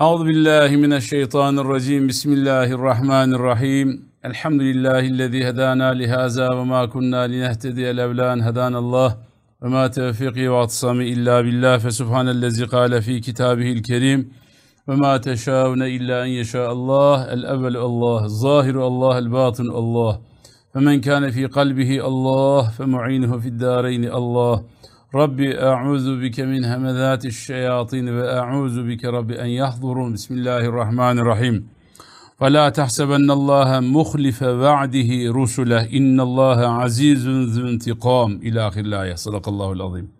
Euzu billahi mineşşeytanirracim. Bismillahirrahmanirrahim. Elhamdülillahi'llezî hedana li hâzâ ve mâ kunnâ linehtediye levlân hedanallah. Ve mâ tevfîkî ve atsami illâ billah fe subhanellezî kâle fî kitâbihil kerîm. Ve mâ teşâune illâ en yeşâallah. El evvelu Allah, zâhiru Allah, el bâtinu Allah. Ve men kâne fî kalbihi Allah fe mu'inuhu fid dâreyni Allah. Rabbi a'uzu bike min hemezati şeyatin ve a'uzu bike Rabbi en yahdurun. Bismillahirrahmanirrahim. Ve la tahsebenna Allaha muhlife va'dihi rusule. İnna Allaha azizun zuntikam. İlahillâhe. Sadakallahul azim.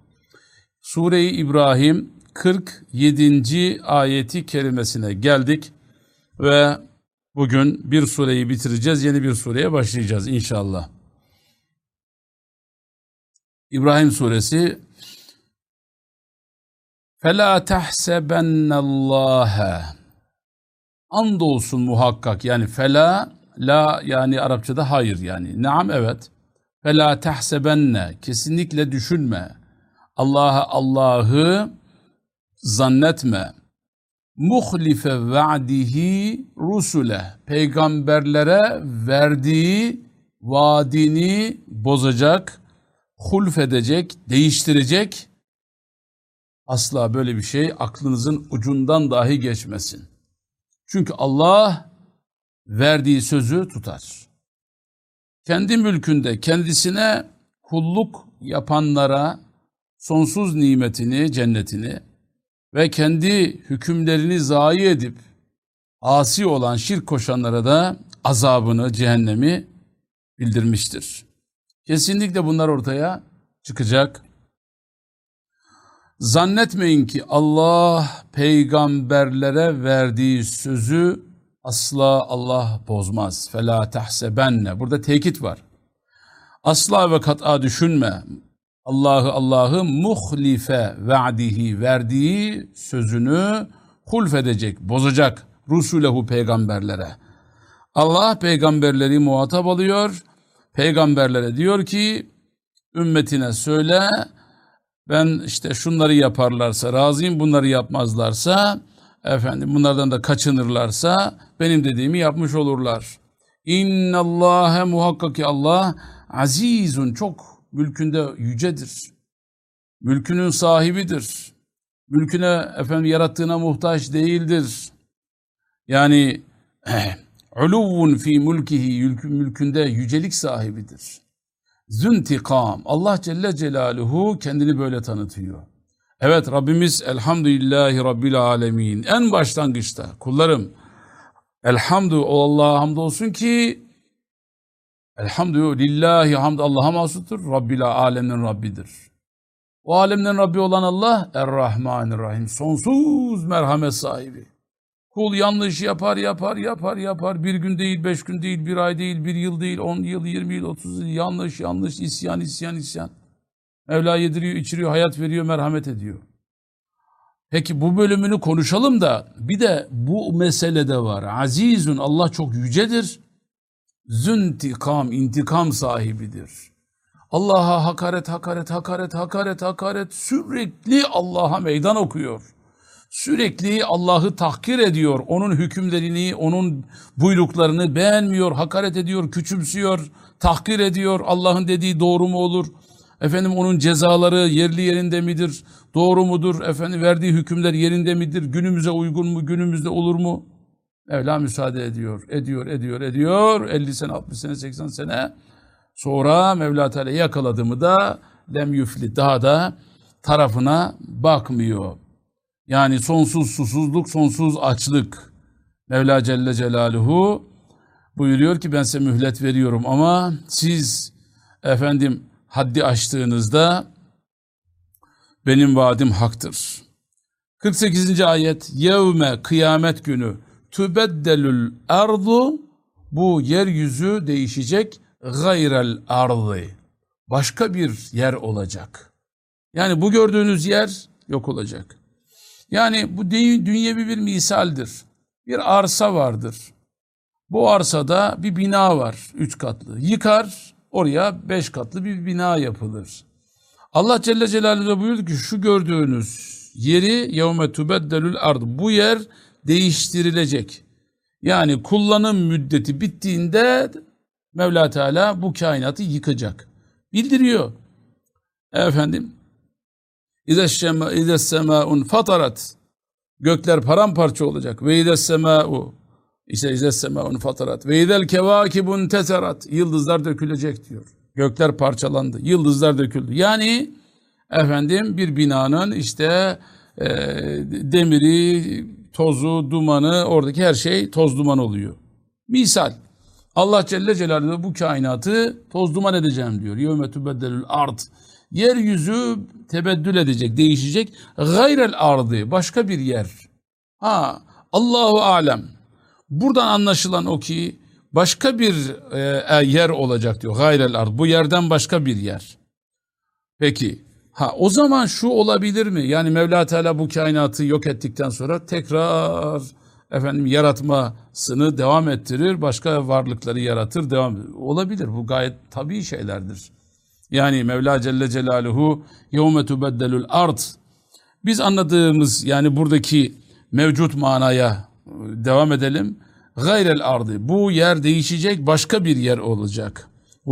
Sure-i İbrahim 47. ayeti kerimesine geldik ve bugün bir sureyi bitireceğiz, yeni bir sureye başlayacağız inşallah. İbrahim suresi فَلَا تَحْسَبَنَّ اللّٰهَ Andolsun muhakkak yani fela la yani Arapçada hayır yani. Naam evet. Fela tehsebenne kesinlikle düşünme. Allah'a Allah'ı zannetme. Muhlife va'dihi rusule peygamberlere verdiği vaadini bozacak, hulf edecek, değiştirecek asla böyle bir şey aklınızın ucundan dahi geçmesin. Çünkü Allah verdiği sözü tutar. Kendi mülkünde kendisine kulluk yapanlara sonsuz nimetini, cennetini ve kendi hükümlerini zayi edip asi olan şirk koşanlara da azabını, cehennemi bildirmiştir. Kesinlikle bunlar ortaya çıkacak. Zannetmeyin ki Allah peygamberlere verdiği sözü asla Allah bozmaz. Fela tahsebenne. Burada tekit var. Asla ve kat'a düşünme. Allah'ı Allah'ı muhlife va'dihi verdiği sözünü hulf edecek, bozacak. Rusulehu peygamberlere. Allah peygamberleri muhatap alıyor. Peygamberlere diyor ki ümmetine söyle ben işte şunları yaparlarsa razıyım, bunları yapmazlarsa efendim bunlardan da kaçınırlarsa benim dediğimi yapmış olurlar. İnnallâhe muhakkak ki Allah azizun çok mülkünde yücedir. Mülkünün sahibidir. Mülküne efendim yarattığına muhtaç değildir. Yani uluvun fi mülkihi mülkünde yücelik sahibidir. Züntikam. Allah Celle Celaluhu kendini böyle tanıtıyor. Evet Rabbimiz elhamdülillahi Rabbil alemin. En başlangıçta kullarım elhamdü Allah'a hamdolsun ki elhamdülillahi hamd Allah'a mahsustur. Rabbil alemin Rabbidir. O alemlerin Rabbi olan Allah Er-Rahmanir-Rahim. Sonsuz merhamet sahibi. Kul yanlış yapar, yapar, yapar, yapar. Bir gün değil, beş gün değil, bir ay değil, bir yıl değil, on yıl, yirmi yıl, otuz yıl. Yanlış, yanlış, isyan, isyan, isyan. Mevla yediriyor, içiriyor, hayat veriyor, merhamet ediyor. Peki bu bölümünü konuşalım da bir de bu meselede var. Azizun Allah çok yücedir. Züntikam intikam sahibidir. Allah'a hakaret, hakaret, hakaret, hakaret, hakaret sürekli Allah'a meydan okuyor. Sürekli Allah'ı tahkir ediyor. Onun hükümlerini, onun buyruklarını beğenmiyor, hakaret ediyor, küçümsüyor, tahkir ediyor. Allah'ın dediği doğru mu olur? Efendim onun cezaları yerli yerinde midir? Doğru mudur? Efendim verdiği hükümler yerinde midir? Günümüze uygun mu? Günümüzde olur mu? Mevla müsaade ediyor, ediyor, ediyor, ediyor. 50 sene, 60 sene, 80 sene sonra Mevla Teala yakaladı mı da lem yüfli daha da tarafına bakmıyor. Yani sonsuz susuzluk, sonsuz açlık. Mevla Celle Celaluhu buyuruyor ki ben size mühlet veriyorum ama siz efendim haddi aştığınızda benim vaadim haktır. 48. ayet Yevme kıyamet günü tübeddelül ardu bu yeryüzü değişecek gayrel ardı başka bir yer olacak. Yani bu gördüğünüz yer yok olacak. Yani bu dünyevi bir misaldir. Bir arsa vardır. Bu arsada bir bina var, üç katlı. Yıkar, oraya beş katlı bir bina yapılır. Allah Celle Celaluhu buyurdu ki şu gördüğünüz yeri yevme tubeddelül ard. Bu yer değiştirilecek. Yani kullanım müddeti bittiğinde Mevla Teala bu kainatı yıkacak. Bildiriyor. Efendim İze semaun fatarat gökler paramparça olacak. Ve ize semau işte ize semaun fatarat ve izel kevakibun teserat yıldızlar dökülecek diyor. Gökler parçalandı. Yıldızlar döküldü. Yani efendim bir binanın işte e, demiri, tozu, dumanı, oradaki her şey toz duman oluyor. Misal Allah Celle Celaluhu bu kainatı toz duman edeceğim diyor. Yevme tübeddelül ard. Yeryüzü tebeddül edecek, değişecek. Gayrel ardı, başka bir yer. Ha, Allahu alem. Buradan anlaşılan o ki başka bir e, e, yer olacak diyor. Gayrel ard. Bu yerden başka bir yer. Peki. Ha o zaman şu olabilir mi? Yani Mevla Teala bu kainatı yok ettikten sonra tekrar efendim yaratmasını devam ettirir, başka varlıkları yaratır, devam. Olabilir. Bu gayet tabii şeylerdir. Yani Mevla Celle Celaluhu yevme tubeddelül ard. Biz anladığımız yani buradaki mevcut manaya devam edelim. Gayrel ardı. Bu yer değişecek, başka bir yer olacak.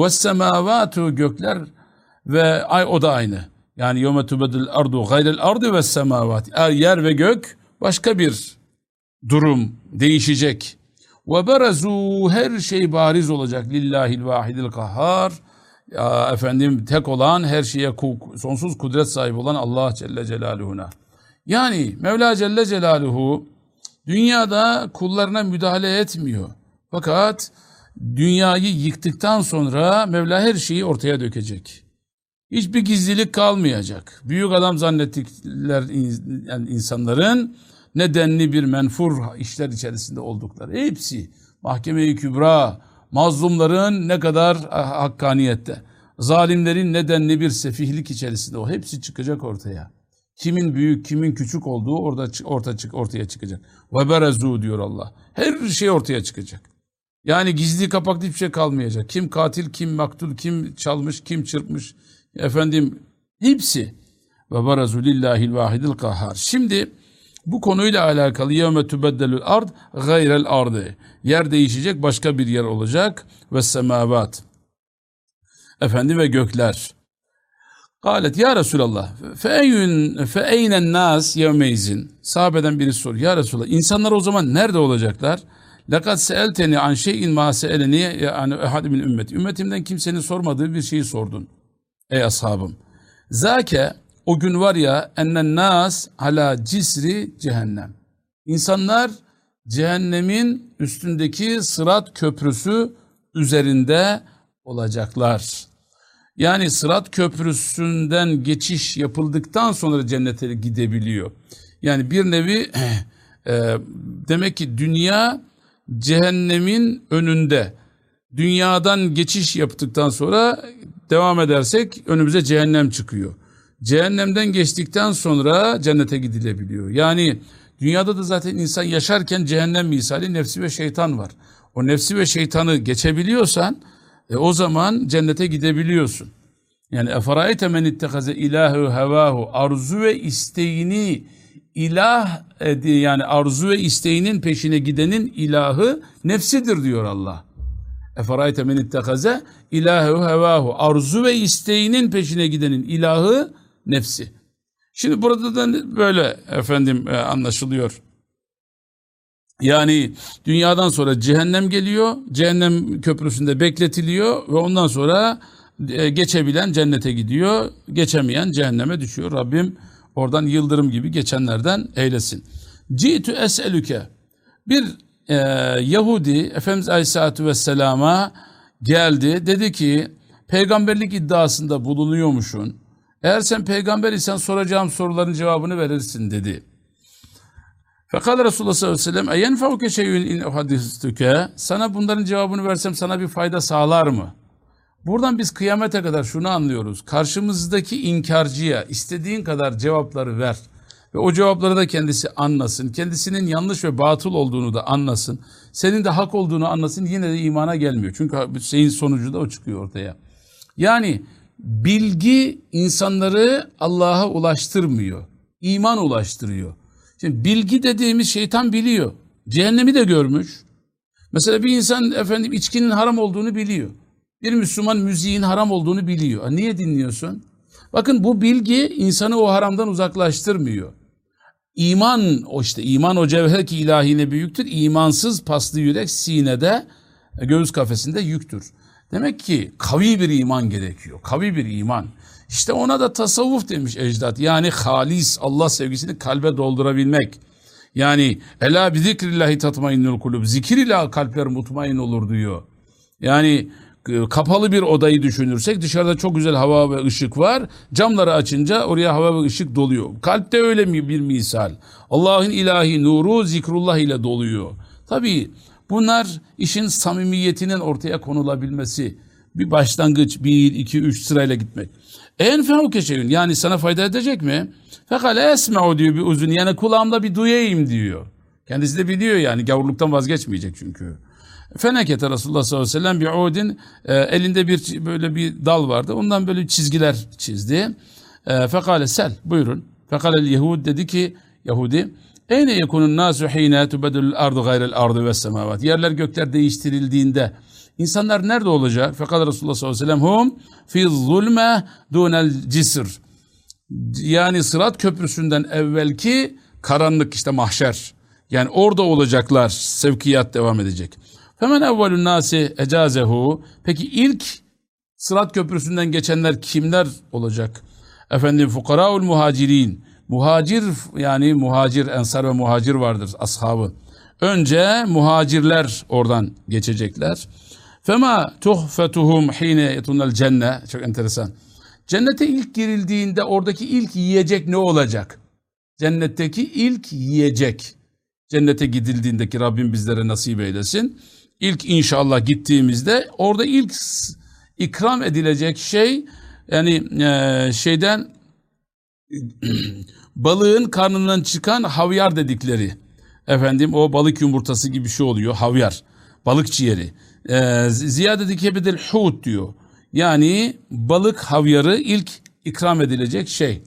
Semavatu gökler ve ay o da aynı. Yani tubeddelül ardu gayrel ardı ve semavat. Yer ve gök başka bir durum değişecek. Ve berezu her şey bariz olacak lillahil vahidil kahhar. Ya efendim tek olan her şeye sonsuz kudret sahibi olan Allah Celle Celaluhu'na. Yani Mevla Celle Celaluhu dünyada kullarına müdahale etmiyor. Fakat dünyayı yıktıktan sonra Mevla her şeyi ortaya dökecek. Hiçbir gizlilik kalmayacak. Büyük adam zannettikler yani insanların nedenli bir menfur işler içerisinde oldukları. Hepsi mahkeme-i kübra, mazlumların ne kadar ah, hakkaniyette, zalimlerin nedenli bir sefihlik içerisinde o hepsi çıkacak ortaya. Kimin büyük, kimin küçük olduğu orada orta çık ortaya çıkacak. Ve berezu diyor Allah. Her şey ortaya çıkacak. Yani gizli kapaklı hiçbir şey kalmayacak. Kim katil, kim maktul, kim çalmış, kim çırpmış. Efendim hepsi. Ve berezu lillahil vahidil kahhar. Şimdi bu konuyla alakalı yevme tübeddelül ard gayrel ardı. Yer değişecek başka bir yer olacak ve semavat. Efendim ve gökler. Galet ya Resulallah fe eynen nas yevmeyzin. Sahabeden biri soruyor. Ya Resulallah insanlar o zaman nerede olacaklar? Lakat seelteni an şeyin ma seeleni yani ehadimin ümmeti. Ümmetimden kimsenin sormadığı bir şeyi sordun. Ey ashabım. Zake o gün var ya ennen nas ala cisri cehennem. İnsanlar cehennemin üstündeki sırat köprüsü üzerinde olacaklar. Yani sırat köprüsünden geçiş yapıldıktan sonra cennete gidebiliyor. Yani bir nevi e, demek ki dünya cehennemin önünde. Dünyadan geçiş yaptıktan sonra devam edersek önümüze cehennem çıkıyor. Cehennemden geçtikten sonra cennete gidilebiliyor. Yani dünyada da zaten insan yaşarken cehennem misali nefsi ve şeytan var. O nefsi ve şeytanı geçebiliyorsan e, o zaman cennete gidebiliyorsun. Yani efarayte men ittehaze ilahu hevahu arzu ve isteğini ilah yani arzu ve isteğinin peşine gidenin ilahı nefsidir diyor Allah. Efarayte men ittehaze ilahu hevahu arzu ve isteğinin peşine gidenin ilahı nefsi. Şimdi burada da böyle efendim e, anlaşılıyor. Yani dünyadan sonra cehennem geliyor, cehennem köprüsünde bekletiliyor ve ondan sonra e, geçebilen cennete gidiyor, geçemeyen cehenneme düşüyor. Rabbim oradan yıldırım gibi geçenlerden eylesin. Ci'tü es'elüke bir e, Yahudi Efendimiz Aleyhisselatü Vesselam'a geldi. Dedi ki peygamberlik iddiasında bulunuyormuşsun. Eğer sen peygamber isen soracağım soruların cevabını verirsin dedi. Fakat Resulullah sallallahu aleyhi ve sellem eyenfeuke şeyün in hadistüke sana bunların cevabını versem sana bir fayda sağlar mı? Buradan biz kıyamete kadar şunu anlıyoruz. Karşımızdaki inkarcıya istediğin kadar cevapları ver. Ve o cevapları da kendisi anlasın. Kendisinin yanlış ve batıl olduğunu da anlasın. Senin de hak olduğunu anlasın. Yine de imana gelmiyor. Çünkü şeyin sonucu da o çıkıyor ortaya. Yani bilgi insanları Allah'a ulaştırmıyor. İman ulaştırıyor. Şimdi bilgi dediğimiz şeytan biliyor. Cehennemi de görmüş. Mesela bir insan efendim içkinin haram olduğunu biliyor. Bir Müslüman müziğin haram olduğunu biliyor. A, niye dinliyorsun? Bakın bu bilgi insanı o haramdan uzaklaştırmıyor. İman o işte iman o cevher ki ilahine büyüktür. İmansız paslı yürek sinede göğüs kafesinde yüktür. Demek ki kavi bir iman gerekiyor. Kavi bir iman. İşte ona da tasavvuf demiş ecdat. Yani halis Allah sevgisini kalbe doldurabilmek. Yani ela bi zikrillahi tatmainnul kulub. Zikir ile kalpler mutmain olur diyor. Yani e, kapalı bir odayı düşünürsek dışarıda çok güzel hava ve ışık var. Camları açınca oraya hava ve ışık doluyor. Kalpte öyle mi bir misal. Allah'ın ilahi nuru zikrullah ile doluyor. Tabii bunlar işin samimiyetinin ortaya konulabilmesi. Bir başlangıç, bir, iki, üç sırayla gitmek. En fevke şeyin yani sana fayda edecek mi? Fekale esme'u diyor bir uzun yani kulağımda bir duyayım diyor. Kendisi de biliyor yani gavurluktan vazgeçmeyecek çünkü. Fenekete Resulullah sallallahu aleyhi ve sellem bir udin e, elinde bir böyle bir dal vardı. Ondan böyle çizgiler çizdi. E, fekale sel buyurun. Fekale Yahud dedi ki Yahudi Eyne yekunun nasu hine tubedül ardu gayrel ardu ve semavat. Yerler gökler değiştirildiğinde insanlar nerede olacak? Fakat Resulullah sallallahu aleyhi ve sellem hum fi zulme dunel cisr. Yani Sırat Köprüsü'nden evvelki karanlık işte mahşer. Yani orada olacaklar. Sevkiyat devam edecek. Hemen evvelün nasi ecazehu. Peki ilk Sırat Köprüsü'nden geçenler kimler olacak? Efendim fukaraul muhacirin. Muhacir yani muhacir, ensar ve muhacir vardır ashabı. Önce muhacirler oradan geçecekler. Fema tuhfetuhum hine yetunel cenne. Çok enteresan. Cennete ilk girildiğinde oradaki ilk yiyecek ne olacak? Cennetteki ilk yiyecek. Cennete gidildiğindeki Rabbim bizlere nasip eylesin. İlk inşallah gittiğimizde orada ilk ikram edilecek şey yani e, şeyden balığın karnından çıkan havyar dedikleri. Efendim o balık yumurtası gibi bir şey oluyor havyar. Balık ciğeri. E, ziyade dikebedil hut diyor. Yani balık havyarı ilk ikram edilecek şey.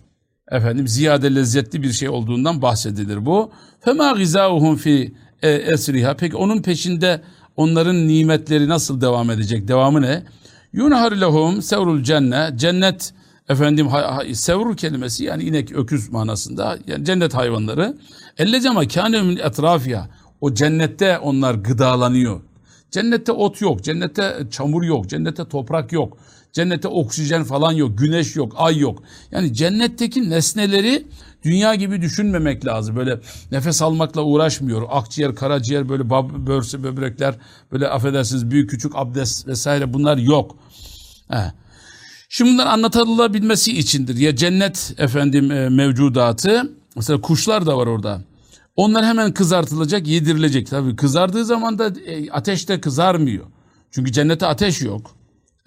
Efendim ziyade lezzetli bir şey olduğundan bahsedilir bu. Fema gizauhum fi e, esriha. Peki onun peşinde onların nimetleri nasıl devam edecek? Devamı ne? Yunhar lehum sevrul cenne. Cennet efendim sevru kelimesi yani inek öküz manasında yani cennet hayvanları. Ellezema kâne min etrafya. O cennette onlar gıdalanıyor. Cennette ot yok, cennette çamur yok, cennette toprak yok, cennette oksijen falan yok, güneş yok, ay yok. Yani cennetteki nesneleri dünya gibi düşünmemek lazım. Böyle nefes almakla uğraşmıyor. Akciğer, karaciğer, böyle böğürse, böbrekler, böyle affedersiniz büyük küçük abdest vesaire bunlar yok. He. Şimdi bunlar anlatılabilmesi içindir. Ya cennet efendim e, mevcudatı, mesela kuşlar da var orada. Onlar hemen kızartılacak, yedirilecek. Tabii kızardığı zaman da e, ateşte kızarmıyor. Çünkü cennette ateş yok.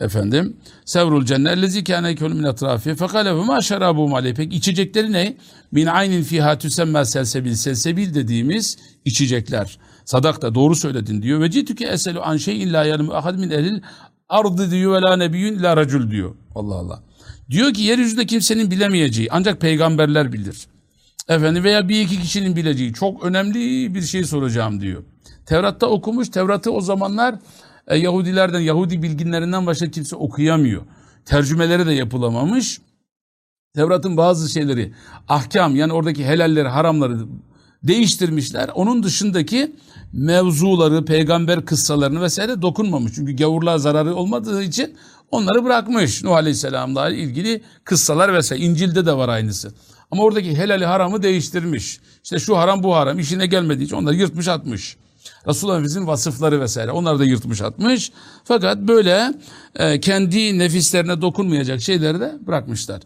Efendim. Sevrul cennet lezi kâne kölü min etrafi. Fekale ve ma şerabu aleyh. Peki içecekleri ne? Min aynin fiha tüsemmel selsebil. Selsebil dediğimiz içecekler. Sadak da doğru söyledin diyor. Ve citüke eselu an şeyin la yarım ahad min ehlil ardı diyor ve la nebiyyün ila racul diyor. Allah Allah. Diyor ki yeryüzünde kimsenin bilemeyeceği ancak peygamberler bilir. Efendim veya bir iki kişinin bileceği çok önemli bir şey soracağım diyor. Tevrat'ta okumuş. Tevrat'ı o zamanlar e, Yahudilerden, Yahudi bilginlerinden başka kimse okuyamıyor. Tercümeleri de yapılamamış. Tevrat'ın bazı şeyleri, ahkam yani oradaki helalleri, haramları değiştirmişler. Onun dışındaki mevzuları, peygamber kıssalarını vesaire dokunmamış. Çünkü gavurluğa zararı olmadığı için onları bırakmış. Nuh Aleyhisselam'la ilgili kıssalar vesaire. İncil'de de var aynısı. Ama oradaki helali haramı değiştirmiş. İşte şu haram bu haram işine gelmediği için onları yırtmış atmış. Resulullah'ın vasıfları vesaire onları da yırtmış atmış. Fakat böyle e, kendi nefislerine dokunmayacak şeyleri de bırakmışlar.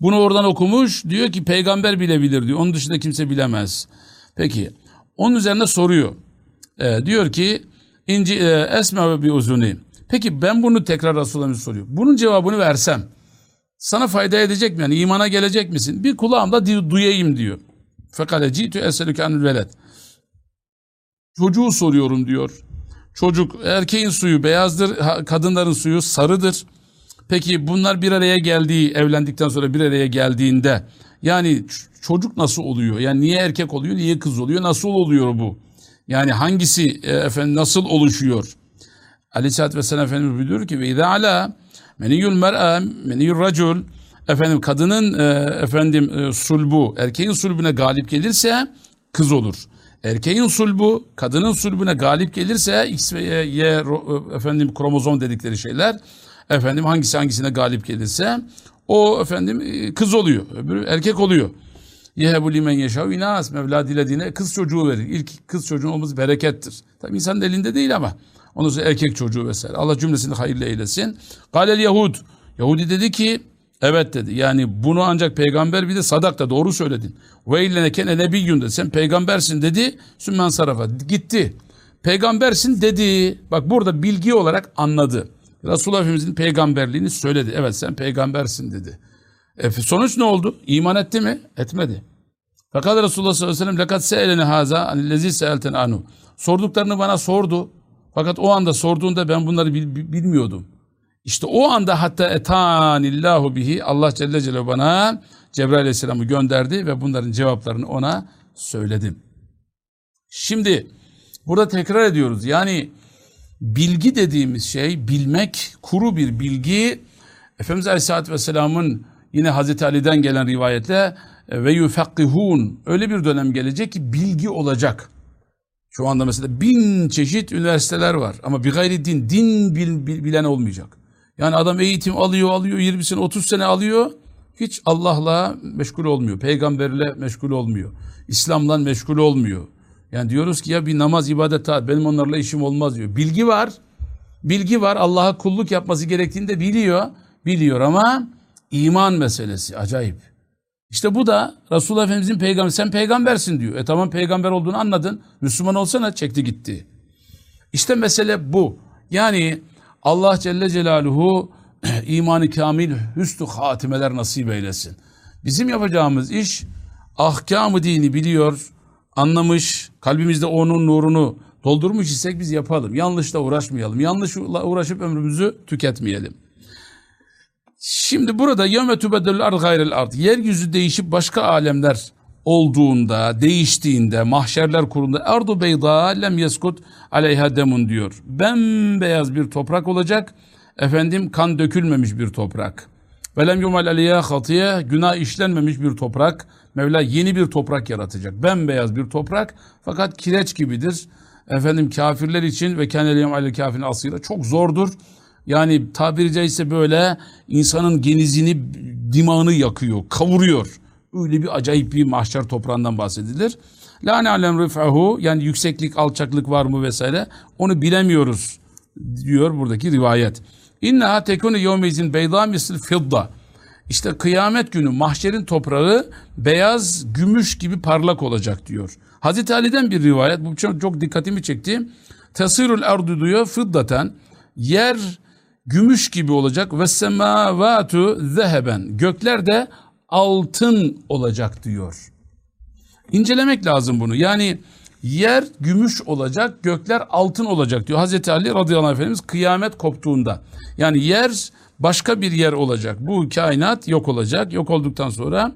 Bunu oradan okumuş diyor ki peygamber bile bilir diyor. Onun dışında kimse bilemez. Peki onun üzerine soruyor. E, diyor ki inci e, esme ve bir uzuni. Peki ben bunu tekrar Resulullah'a soruyor. Bunun cevabını versem sana fayda edecek mi? Yani imana gelecek misin? Bir kulağımda duyayım diyor. Fekale citu eselüke anül veled. Çocuğu soruyorum diyor. Çocuk erkeğin suyu beyazdır, kadınların suyu sarıdır. Peki bunlar bir araya geldiği, evlendikten sonra bir araya geldiğinde Yani çocuk nasıl oluyor? Yani niye erkek oluyor, niye kız oluyor? Nasıl oluyor bu? Yani hangisi e, efendim nasıl oluşuyor? Aleyhisselatü Vesselam Efendimiz buyuruyor ki ve alâ meniyul mer'a meniyul racul efendim kadının e, efendim e, sulbu erkeğin sulbüne galip gelirse kız olur. Erkeğin sulbu kadının sulbüne galip gelirse X ve Y, Y e, efendim kromozom dedikleri şeyler efendim hangisi hangisine galip gelirse o efendim e, kız oluyor. Öbürü erkek oluyor. Yehebu limen yeşav inas. Mevla dilediğine kız çocuğu verir. İlk kız çocuğun olması berekettir. Tabi insanın elinde değil ama. Ondan sonra erkek çocuğu vesaire. Allah cümlesini hayırlı eylesin. Galel Yahud. Yahudi dedi ki evet dedi. Yani bunu ancak peygamber bir de sadak da doğru söyledin. Ve illenekene nebiyyun dedi. Sen peygambersin dedi. Sümmen sarafa. Gitti. Peygambersin dedi. Bak burada bilgi olarak anladı. Resulullah Efendimizin peygamberliğini söyledi. Evet sen peygambersin dedi. E, sonuç ne oldu? İman etti mi? Etmedi. Fakat Resulullah sallallahu aleyhi ve sellem lekat se'elene haza anillezi se'elten anu. Sorduklarını bana sordu. Fakat o anda sorduğunda ben bunları bil- bilmiyordum. İşte o anda hatta etanillahu bihi Allah Celle Celle bana Cebrail aleyhisselamı gönderdi ve bunların cevaplarını ona söyledim. Şimdi burada tekrar ediyoruz. Yani bilgi dediğimiz şey bilmek, kuru bir bilgi Efendimiz Aleyhisselatü Vesselam'ın yine Hazreti Ali'den gelen rivayetle e, ve yufakkihun öyle bir dönem gelecek ki bilgi olacak. Şu anda mesela bin çeşit üniversiteler var ama bir gayri din, din bil- bil- bilen olmayacak. Yani adam eğitim alıyor, alıyor, 20 sene, 30 sene alıyor. Hiç Allah'la meşgul olmuyor. Peygamberle meşgul olmuyor. İslam'la meşgul olmuyor. Yani diyoruz ki ya bir namaz, ibadet, taat, benim onlarla işim olmaz diyor. Bilgi var. Bilgi var. Allah'a kulluk yapması gerektiğini de biliyor. Biliyor ama iman meselesi acayip. İşte bu da Resulullah Efendimizin peygamber sen peygambersin diyor. E tamam peygamber olduğunu anladın. Müslüman olsana çekti gitti. İşte mesele bu. Yani Allah Celle Celaluhu imanı kamil hüsnü hatimeler nasip eylesin. Bizim yapacağımız iş ahkamı dini biliyor, anlamış, kalbimizde onun nurunu doldurmuş isek biz yapalım. Yanlışla uğraşmayalım. Yanlışla uğraşıp ömrümüzü tüketmeyelim. Şimdi burada yevme tübedelül ard gayrel ard. Yeryüzü değişip başka alemler olduğunda, değiştiğinde, mahşerler kurulduğunda ardu beyda lem yeskut aleyha demun diyor. Bembeyaz bir toprak olacak. Efendim kan dökülmemiş bir toprak. Ve lem yumal aleyha hatiye günah işlenmemiş bir toprak. Mevla yeni bir toprak yaratacak. Bembeyaz bir toprak fakat kireç gibidir. Efendim kafirler için ve keneliyem alel kafirin asıyla çok zordur. Yani tabiri caizse böyle insanın genizini, dimağını yakıyor, kavuruyor. Öyle bir acayip bir mahşer toprağından bahsedilir. La ne'alem rif'ahu yani yükseklik, alçaklık var mı vesaire onu bilemiyoruz diyor buradaki rivayet. İnneha tekunu yevmeyzin beyda misil fidda. İşte kıyamet günü mahşerin toprağı beyaz gümüş gibi parlak olacak diyor. Hazreti Ali'den bir rivayet bu çok, çok dikkatimi çekti. Tesirul erdu diyor fiddaten yer gümüş gibi olacak ve semavatu zeheben gökler de altın olacak diyor. İncelemek lazım bunu. Yani yer gümüş olacak, gökler altın olacak diyor. Hazreti Ali radıyallahu anh Efendimiz kıyamet koptuğunda. Yani yer başka bir yer olacak. Bu kainat yok olacak. Yok olduktan sonra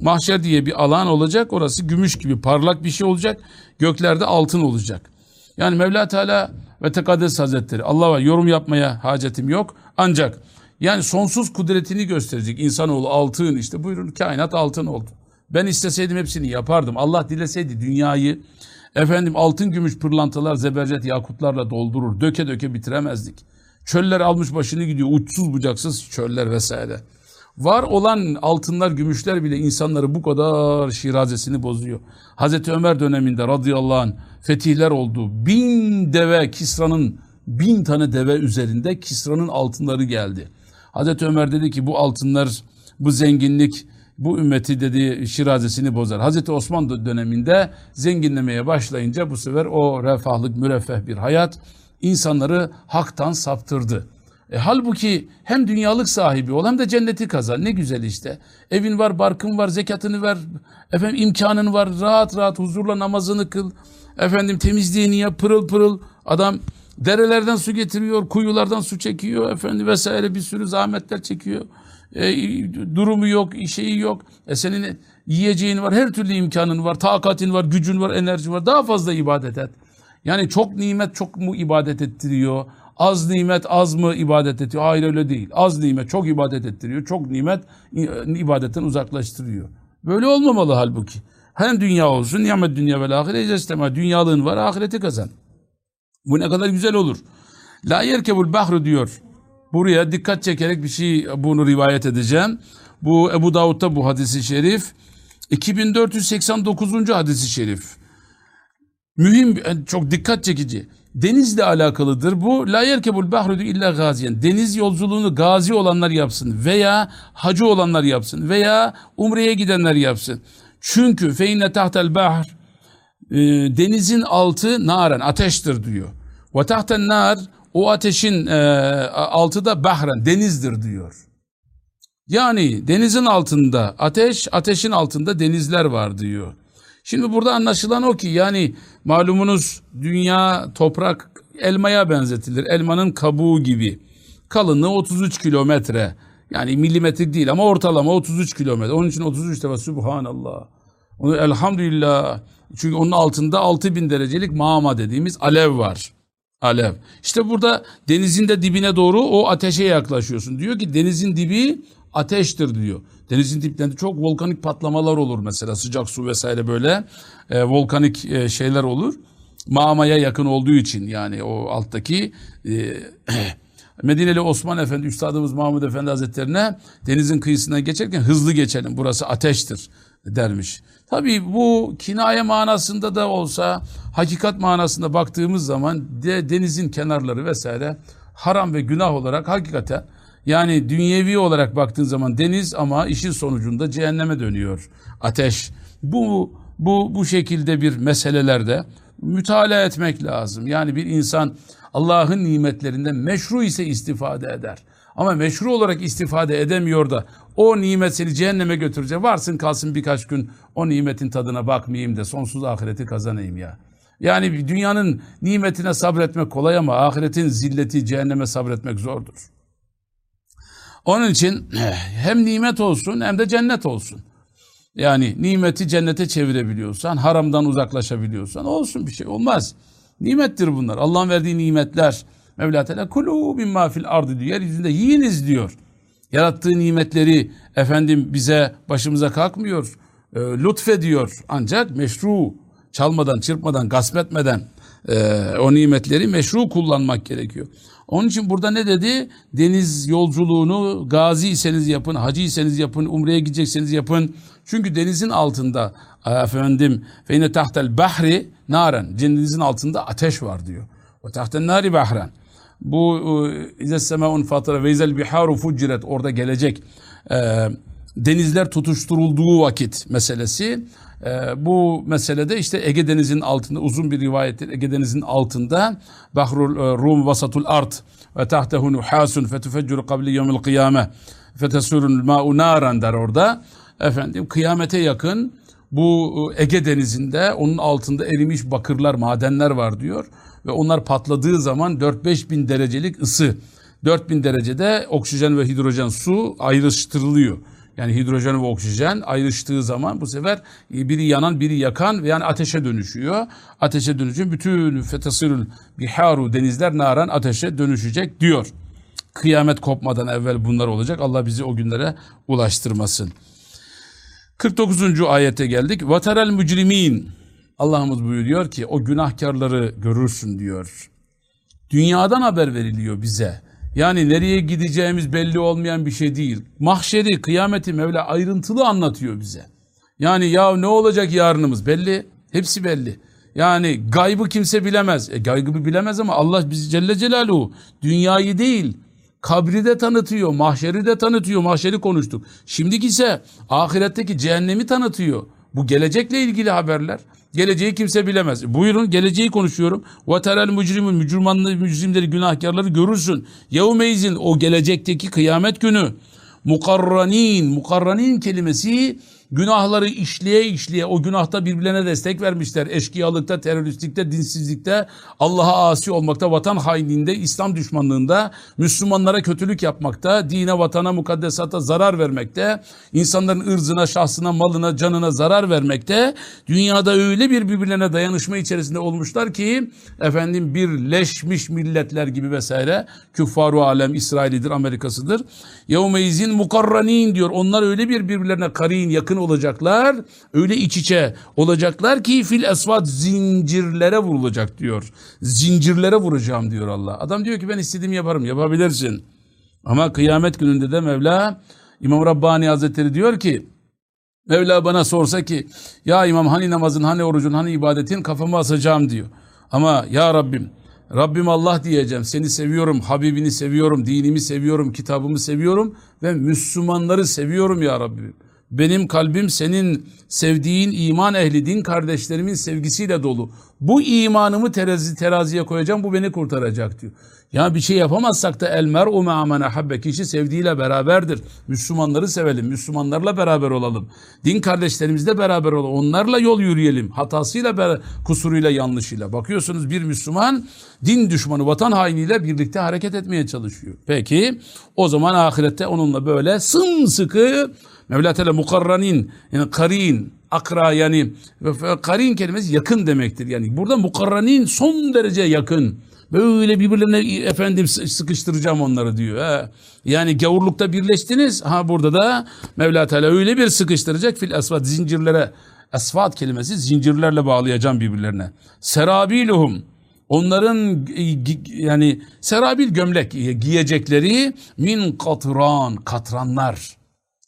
mahşer diye bir alan olacak. Orası gümüş gibi parlak bir şey olacak. Göklerde altın olacak. Yani Mevla Teala ve Tekaddes Hazretleri Allah var yorum yapmaya hacetim yok. Ancak yani sonsuz kudretini gösterecek insanoğlu altın işte buyurun kainat altın oldu. Ben isteseydim hepsini yapardım. Allah dileseydi dünyayı efendim altın gümüş pırlantalar zebercet yakutlarla doldurur. Döke döke bitiremezdik. Çöller almış başını gidiyor uçsuz bucaksız çöller vesaire. Var olan altınlar, gümüşler bile insanları bu kadar şirazesini bozuyor. Hazreti Ömer döneminde radıyallahu anh fetihler oldu. Bin deve Kisra'nın bin tane deve üzerinde Kisra'nın altınları geldi. Hazreti Ömer dedi ki bu altınlar, bu zenginlik bu ümmeti dedi şirazesini bozar. Hazreti Osman döneminde zenginlemeye başlayınca bu sefer o refahlık, müreffeh bir hayat insanları haktan saptırdı. E, halbuki hem dünyalık sahibi ol hem de cenneti kazan. Ne güzel işte. Evin var, barkın var, zekatını ver. Efendim imkanın var. Rahat rahat huzurla namazını kıl. Efendim temizliğini yap pırıl pırıl. Adam derelerden su getiriyor, kuyulardan su çekiyor efendim vesaire bir sürü zahmetler çekiyor. E, durumu yok, şeyi yok. E senin yiyeceğin var, her türlü imkanın var, takatin var, gücün var, enerji var. Daha fazla ibadet et. Yani çok nimet çok mu ibadet ettiriyor? Az nimet az mı ibadet ediyor? Hayır öyle değil. Az nimet çok ibadet ettiriyor. Çok nimet ibadetten uzaklaştırıyor. Böyle olmamalı halbuki. Hem dünya olsun, nimet dünya ve ahire isteme. Dünyalığın var, ahireti kazan. Bu ne kadar güzel olur. La yerkebul bahru diyor. Buraya dikkat çekerek bir şey bunu rivayet edeceğim. Bu Ebu Davud'da bu hadisi şerif. 2489. hadisi şerif. Mühim, çok dikkat çekici. Denizle alakalıdır. Bu la yerkebul bahru illa gaziyen. Deniz yolculuğunu gazi olanlar yapsın veya hacı olanlar yapsın veya umreye gidenler yapsın. Çünkü feyne tahtel bahr e, denizin altı naren ateştir diyor. Ve tahten nar o ateşin e, altı da bahren denizdir diyor. Yani denizin altında ateş, ateşin altında denizler var diyor. Şimdi burada anlaşılan o ki yani malumunuz dünya toprak elmaya benzetilir. Elmanın kabuğu gibi. Kalınlığı 33 kilometre. Yani milimetrik değil ama ortalama 33 kilometre. Onun için 33 defa Subhanallah. Onu elhamdülillah. Çünkü onun altında 6000 derecelik mağma dediğimiz alev var. Alev. İşte burada denizin de dibine doğru o ateşe yaklaşıyorsun. Diyor ki denizin dibi ateştir diyor. Denizin diplerinde çok volkanik patlamalar olur mesela sıcak su vesaire böyle e, volkanik e, şeyler olur. Mağmaya yakın olduğu için yani o alttaki e, Medineli Osman Efendi Üstadımız Mahmud Efendi Hazretlerine denizin kıyısından geçerken hızlı geçelim burası ateştir dermiş. Tabii bu kinaye manasında da olsa hakikat manasında baktığımız zaman de, denizin kenarları vesaire haram ve günah olarak hakikaten yani dünyevi olarak baktığın zaman deniz ama işin sonucunda cehenneme dönüyor. Ateş. Bu bu bu şekilde bir meselelerde mütalaa etmek lazım. Yani bir insan Allah'ın nimetlerinden meşru ise istifade eder. Ama meşru olarak istifade edemiyor da o nimet seni cehenneme götürecek. Varsın kalsın birkaç gün o nimetin tadına bakmayayım da sonsuz ahireti kazanayım ya. Yani dünyanın nimetine sabretmek kolay ama ahiretin zilleti cehenneme sabretmek zordur. Onun için hem nimet olsun hem de cennet olsun. Yani nimeti cennete çevirebiliyorsan, haramdan uzaklaşabiliyorsan olsun bir şey olmaz. Nimettir bunlar. Allah'ın verdiği nimetler. Mevla Teala kulu mimma fil ardı diyor. Yeryüzünde yiyiniz diyor. Yarattığı nimetleri efendim bize başımıza kalkmıyor. E, lütfediyor. Ancak meşru çalmadan, çırpmadan, gasp etmeden e, o nimetleri meşru kullanmak gerekiyor. Onun için burada ne dedi? Deniz yolculuğunu gazi iseniz yapın, hacı iseniz yapın, umreye gidecekseniz yapın. Çünkü denizin altında efendim feyne tahtel bahri naren. Denizin altında ateş var diyor. Ve tahtel nari bahren. Bu e, izes semaun fatara ve izel biharu fuciret orada gelecek e, denizler tutuşturulduğu vakit meselesi. E, bu meselede işte Ege Denizi'nin altında uzun bir rivayettir. Ege Denizi'nin altında Bahrul e, Rum vasatul art ve tahtehu nuhasun fetufeccuru qabli yevmil kıyame fetesurul ma'u naran der orada. Efendim kıyamete yakın bu e, Ege Denizi'nde onun altında erimiş bakırlar, madenler var diyor. Ve onlar patladığı zaman 4-5 bin derecelik ısı. 4000 derecede oksijen ve hidrojen su ayrıştırılıyor. Yani hidrojen ve oksijen ayrıştığı zaman bu sefer biri yanan biri yakan ve yani ateşe dönüşüyor. Ateşe dönüşünce bütün fetasirül biharu denizler naran ateşe dönüşecek diyor. Kıyamet kopmadan evvel bunlar olacak. Allah bizi o günlere ulaştırmasın. 49. ayete geldik. Vaterel mücrimin. Allah'ımız buyuruyor ki o günahkarları görürsün diyor. Dünyadan haber veriliyor bize. Yani nereye gideceğimiz belli olmayan bir şey değil. Mahşeri, kıyameti Mevla ayrıntılı anlatıyor bize. Yani ya ne olacak yarınımız belli. Hepsi belli. Yani gaybı kimse bilemez. E gaybı bilemez ama Allah bizi Celle Celaluhu dünyayı değil kabri de tanıtıyor, mahşeri de tanıtıyor. Mahşeri konuştuk. Şimdiki ise ahiretteki cehennemi tanıtıyor. Bu gelecekle ilgili haberler. Geleceği kimse bilemez. Buyurun geleceği konuşuyorum. Vaterel mücrimin mücrimanlı mücrimleri günahkarları görürsün. Yevmeyzin o gelecekteki kıyamet günü. Mukarranin, mukarranin kelimesi günahları işleye işleye o günahta birbirlerine destek vermişler. Eşkıyalıkta, teröristlikte, dinsizlikte, Allah'a asi olmakta, vatan hainliğinde, İslam düşmanlığında, Müslümanlara kötülük yapmakta, dine, vatana, mukaddesata zarar vermekte, insanların ırzına, şahsına, malına, canına zarar vermekte. Dünyada öyle bir birbirlerine dayanışma içerisinde olmuşlar ki efendim birleşmiş milletler gibi vesaire küffaru alem İsrail'idir, Amerika'sıdır. Yevmeyizin mukarranin diyor. Onlar öyle bir birbirlerine karin yakın olacaklar. Öyle iç içe olacaklar ki fil esvat zincirlere vurulacak diyor. Zincirlere vuracağım diyor Allah. Adam diyor ki ben istediğimi yaparım. Yapabilirsin. Ama kıyamet gününde de Mevla İmam Rabbani Hazretleri diyor ki Mevla bana sorsa ki ya İmam hani namazın hani orucun hani ibadetin kafama asacağım diyor. Ama ya Rabbim Rabbim Allah diyeceğim. Seni seviyorum, Habibini seviyorum, dinimi seviyorum, kitabımı seviyorum ve Müslümanları seviyorum ya Rabbim. Benim kalbim senin sevdiğin iman ehli din kardeşlerimin sevgisiyle dolu. Bu imanımı terazi, teraziye koyacağım bu beni kurtaracak diyor. Ya bir şey yapamazsak da el mer'u me'amen habbe kişi sevdiğiyle beraberdir. Müslümanları sevelim, Müslümanlarla beraber olalım. Din kardeşlerimizle beraber olalım. Onlarla yol yürüyelim. Hatasıyla, kusuruyla, yanlışıyla. Bakıyorsunuz bir Müslüman din düşmanı, vatan hainiyle birlikte hareket etmeye çalışıyor. Peki o zaman ahirette onunla böyle sımsıkı Mevla Teala mukarranin yani karin akra yani karin kelimesi yakın demektir. Yani burada mukarranin son derece yakın. Böyle birbirlerine efendim sıkıştıracağım onları diyor. He. Yani gavurlukta birleştiniz. Ha burada da Mevla Teala öyle bir sıkıştıracak fil asfat zincirlere. Asfat kelimesi zincirlerle bağlayacağım birbirlerine. Serabiluhum onların yani serabil gömlek giyecekleri min katran katranlar.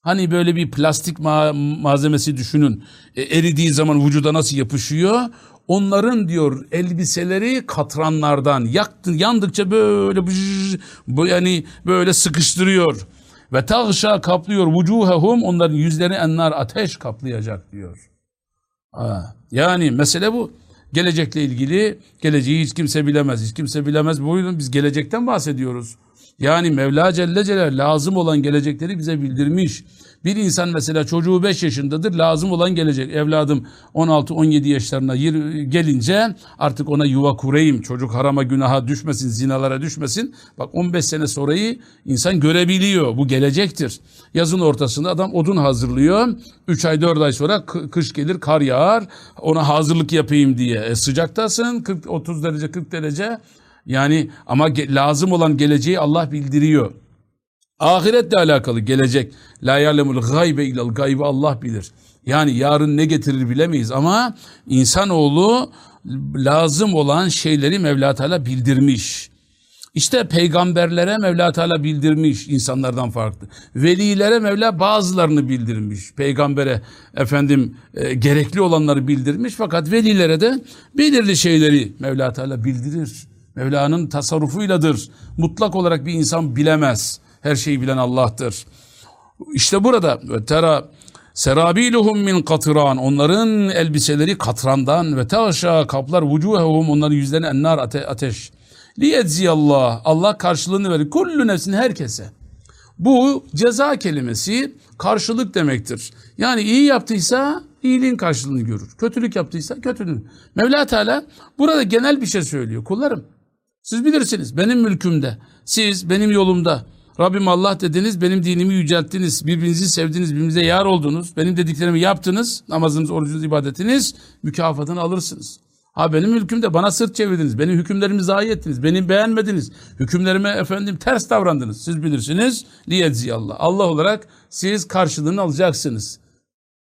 Hani böyle bir plastik ma malzemesi düşünün. E, eridiği zaman vücuda nasıl yapışıyor? Onların diyor elbiseleri katranlardan yaktı, yandıkça böyle bu yani böyle sıkıştırıyor. Ve tağşa kaplıyor vucuhehum onların yüzlerini ennar ateş kaplayacak diyor. Ha, yani mesele bu. Gelecekle ilgili geleceği hiç kimse bilemez. Hiç kimse bilemez. Bu yüzden biz gelecekten bahsediyoruz. Yani Mevla Celle Celal lazım olan gelecekleri bize bildirmiş. Bir insan mesela çocuğu 5 yaşındadır lazım olan gelecek. Evladım 16-17 yaşlarına gelince artık ona yuva kurayım. Çocuk harama günaha düşmesin, zinalara düşmesin. Bak 15 sene sonrayı insan görebiliyor. Bu gelecektir. Yazın ortasında adam odun hazırlıyor. 3 ay 4 ay sonra kış gelir kar yağar. Ona hazırlık yapayım diye. E, sıcaktasın 40, 30 derece 40 derece. Yani ama lazım olan geleceği Allah bildiriyor. Ahiretle alakalı gelecek. La ya'lemul gaybe ilal gaybı Allah bilir. Yani yarın ne getirir bilemeyiz ama insanoğlu lazım olan şeyleri Mevla Teala bildirmiş. İşte peygamberlere Mevla Teala bildirmiş insanlardan farklı. Velilere Mevla bazılarını bildirmiş. Peygambere efendim e, gerekli olanları bildirmiş fakat velilere de belirli şeyleri Mevla Teala bildirir. Mevla'nın tasarrufuyladır. Mutlak olarak bir insan bilemez. Her şeyi bilen Allah'tır. İşte burada tera serabiluhum min katran onların elbiseleri katrandan ve teaşa kaplar vucuhehum onların yüzlerine ennar ate ateş. Liyedziyallah Allah karşılığını verir. Kullu nefsin herkese. Bu ceza kelimesi karşılık demektir. Yani iyi yaptıysa iyiliğin karşılığını görür. Kötülük yaptıysa kötülüğün. Mevla Teala burada genel bir şey söylüyor. Kullarım siz bilirsiniz benim mülkümde, siz benim yolumda, Rabbim Allah dediniz, benim dinimi yücelttiniz, birbirinizi sevdiniz, birbirinize yar oldunuz, benim dediklerimi yaptınız, namazınız, orucunuz, ibadetiniz, mükafatını alırsınız. Ha benim hükümde bana sırt çevirdiniz, benim hükümlerimi zayi ettiniz, beni beğenmediniz, hükümlerime efendim ters davrandınız. Siz bilirsiniz, Allah. Allah olarak siz karşılığını alacaksınız.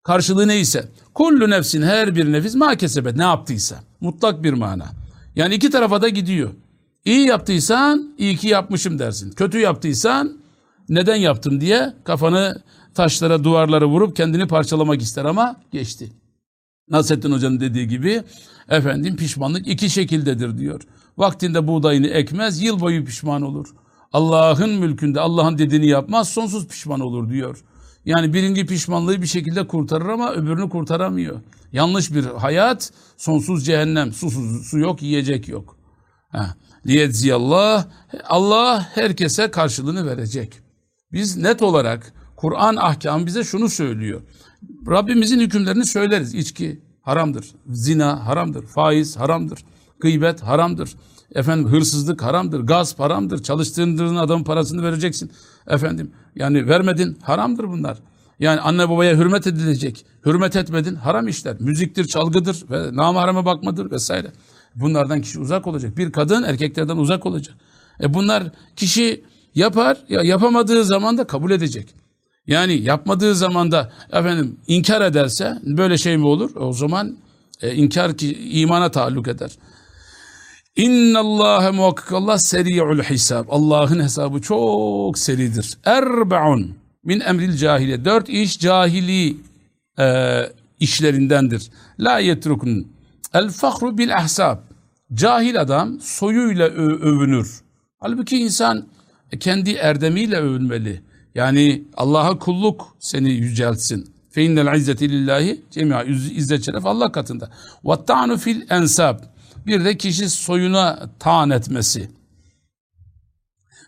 Karşılığı neyse, kullu nefsin her bir nefis ma kesebet ne yaptıysa, mutlak bir mana. Yani iki tarafa da gidiyor. İyi yaptıysan iyi ki yapmışım dersin. Kötü yaptıysan neden yaptım diye kafanı taşlara duvarlara vurup kendini parçalamak ister ama geçti. Nasrettin Hoca'nın dediği gibi efendim pişmanlık iki şekildedir diyor. Vaktinde buğdayını ekmez yıl boyu pişman olur. Allah'ın mülkünde Allah'ın dediğini yapmaz sonsuz pişman olur diyor. Yani birinci pişmanlığı bir şekilde kurtarır ama öbürünü kurtaramıyor. Yanlış bir hayat sonsuz cehennem susuz su yok yiyecek yok. Ha liyedziyallah Allah herkese karşılığını verecek. Biz net olarak Kur'an ahkamı bize şunu söylüyor. Rabbimizin hükümlerini söyleriz. İçki haramdır. Zina haramdır. Faiz haramdır. Gıybet haramdır. Efendim hırsızlık haramdır. Gasp haramdır. Çalıştırdığın adamın parasını vereceksin. Efendim yani vermedin haramdır bunlar. Yani anne babaya hürmet edilecek. Hürmet etmedin haram işler. Müziktir, çalgıdır ve namahreme bakmadır vesaire. Bunlardan kişi uzak olacak. Bir kadın erkeklerden uzak olacak. E bunlar kişi yapar, ya yapamadığı zaman da kabul edecek. Yani yapmadığı zaman da efendim inkar ederse böyle şey mi olur? O zaman e, inkar ki imana taalluk eder. İnna Allah muhakkak Allah seri'ul hisab. Allah'ın hesabı çok seridir. Erbe'un min emril cahiliye. Dört iş cahili e, işlerindendir. La yetrukun. El fahru bil ahsab. Cahil adam soyuyla övünür. Halbuki insan kendi erdemiyle övünmeli. Yani Allah'a kulluk seni yüceltsin. Fe innel izzeti lillahi cemia. İzzet şeref Allah katında. Ve ta'nu fil ensab. Bir de kişi soyuna taan etmesi.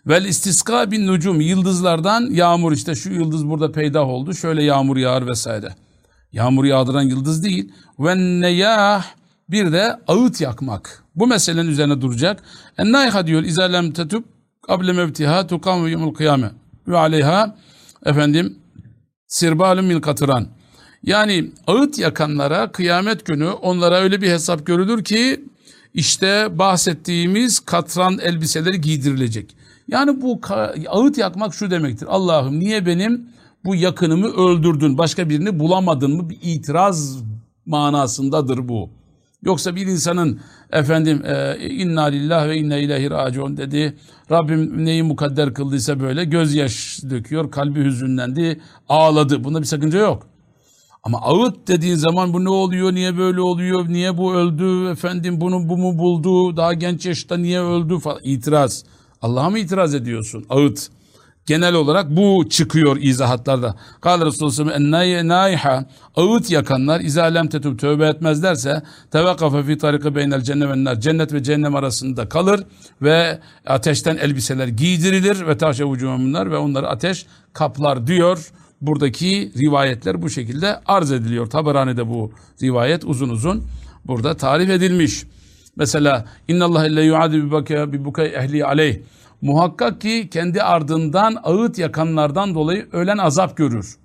Vel istiska bin nucum. Yıldızlardan yağmur işte şu yıldız burada peydah oldu. Şöyle yağmur yağar vesaire. Yağmur yağdıran yıldız değil. Ve neyah bir de ağıt yakmak. Bu meselenin üzerine duracak. Ennayha diyor İzâ lem tetub kable mevtiha tukam ve yumul kıyame. Ve aleyha efendim sirbalun min katıran. Yani ağıt yakanlara kıyamet günü onlara öyle bir hesap görülür ki işte bahsettiğimiz katran elbiseleri giydirilecek. Yani bu ağıt yakmak şu demektir. Allah'ım niye benim bu yakınımı öldürdün? Başka birini bulamadın mı? Bir itiraz manasındadır bu. Yoksa bir insanın efendim e, inna lillah ve inna ilahi raciun dedi. Rabbim neyi mukadder kıldıysa böyle gözyaş döküyor, kalbi hüzünlendi, ağladı. Bunda bir sakınca yok. Ama ağıt dediğin zaman bu ne oluyor, niye böyle oluyor, niye bu öldü, efendim bunu bu mu buldu, daha genç yaşta niye öldü falan. İtiraz. Allah'a mı itiraz ediyorsun? Ağıt. Genel olarak bu çıkıyor izahatlarda. Kâle Resulullah en nâiha ağıt yakanlar izâ lem tetub tövbe etmezlerse tevekkafe fî tarikı beynel cennet ve cennet ve cehennem arasında kalır ve ateşten elbiseler giydirilir ve taşe vücumunlar ve onları ateş kaplar diyor. Buradaki rivayetler bu şekilde arz ediliyor. Taberani'de bu rivayet uzun uzun burada tarif edilmiş. Mesela innallah ille yuadi bi bukay ehli aleyh muhakkak ki kendi ardından ağıt yakanlardan dolayı ölen azap görür.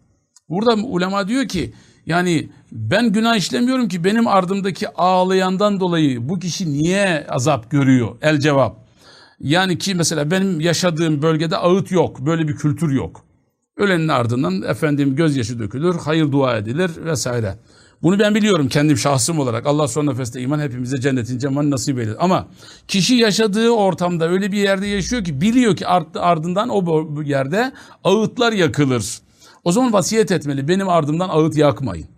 Burada ulema diyor ki yani ben günah işlemiyorum ki benim ardımdaki ağlayandan dolayı bu kişi niye azap görüyor? El cevap. Yani ki mesela benim yaşadığım bölgede ağıt yok. Böyle bir kültür yok. Ölenin ardından efendim gözyaşı dökülür, hayır dua edilir vesaire. Bunu ben biliyorum kendim şahsım olarak. Allah son nefeste iman hepimize cennetin cemalini nasip eylesin. Ama kişi yaşadığı ortamda öyle bir yerde yaşıyor ki biliyor ki ardından o yerde ağıtlar yakılır. O zaman vasiyet etmeli. Benim ardımdan ağıt yakmayın.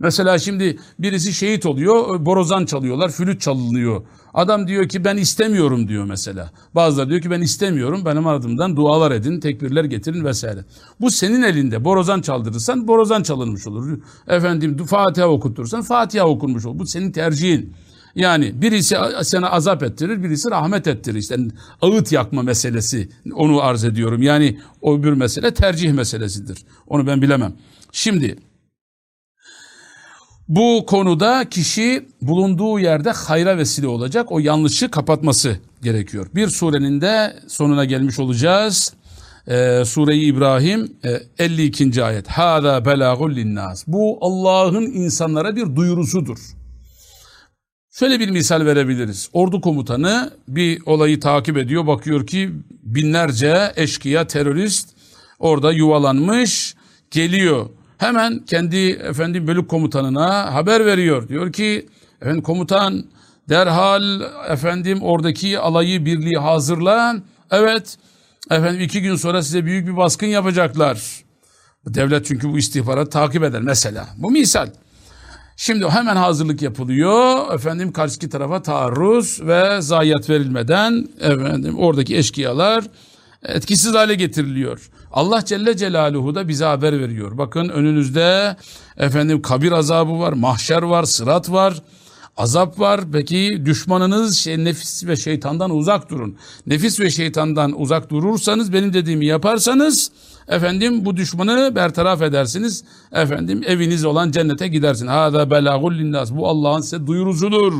Mesela şimdi birisi şehit oluyor, borazan çalıyorlar, flüt çalınıyor. Adam diyor ki ben istemiyorum diyor mesela. Bazıları diyor ki ben istemiyorum, benim ardımdan dualar edin, tekbirler getirin vesaire. Bu senin elinde. Borazan çaldırırsan borazan çalınmış olur. Efendim Fatiha okutursan Fatiha okunmuş olur. Bu senin tercihin. Yani birisi sana azap ettirir, birisi rahmet ettirir. İşte ağıt yakma meselesi onu arz ediyorum. Yani o bir mesele tercih meselesidir. Onu ben bilemem. Şimdi bu konuda kişi bulunduğu yerde hayra vesile olacak. O yanlışı kapatması gerekiyor. Bir surenin de sonuna gelmiş olacağız. Ee, Sure-i İbrahim e, 52. ayet. Hâzâ belâgul linnâs. Bu Allah'ın insanlara bir duyurusudur. Şöyle bir misal verebiliriz. Ordu komutanı bir olayı takip ediyor. Bakıyor ki binlerce eşkıya terörist orada yuvalanmış geliyor Hemen kendi efendim bölük komutanına haber veriyor. Diyor ki efendim komutan derhal efendim oradaki alayı birliği hazırla. Evet efendim iki gün sonra size büyük bir baskın yapacaklar. Devlet çünkü bu istihbarat takip eder mesela. Bu misal. Şimdi hemen hazırlık yapılıyor. Efendim karşıki tarafa taarruz ve zayiat verilmeden efendim oradaki eşkıyalar etkisiz hale getiriliyor. Allah Celle Celaluhu da bize haber veriyor. Bakın önünüzde efendim kabir azabı var, mahşer var, sırat var. Azap var. Peki düşmanınız şey, nefis ve şeytandan uzak durun. Nefis ve şeytandan uzak durursanız benim dediğimi yaparsanız efendim bu düşmanı bertaraf edersiniz. Efendim eviniz olan cennete gidersin. Hada belagul linnas. Bu Allah'ın size duyurusudur.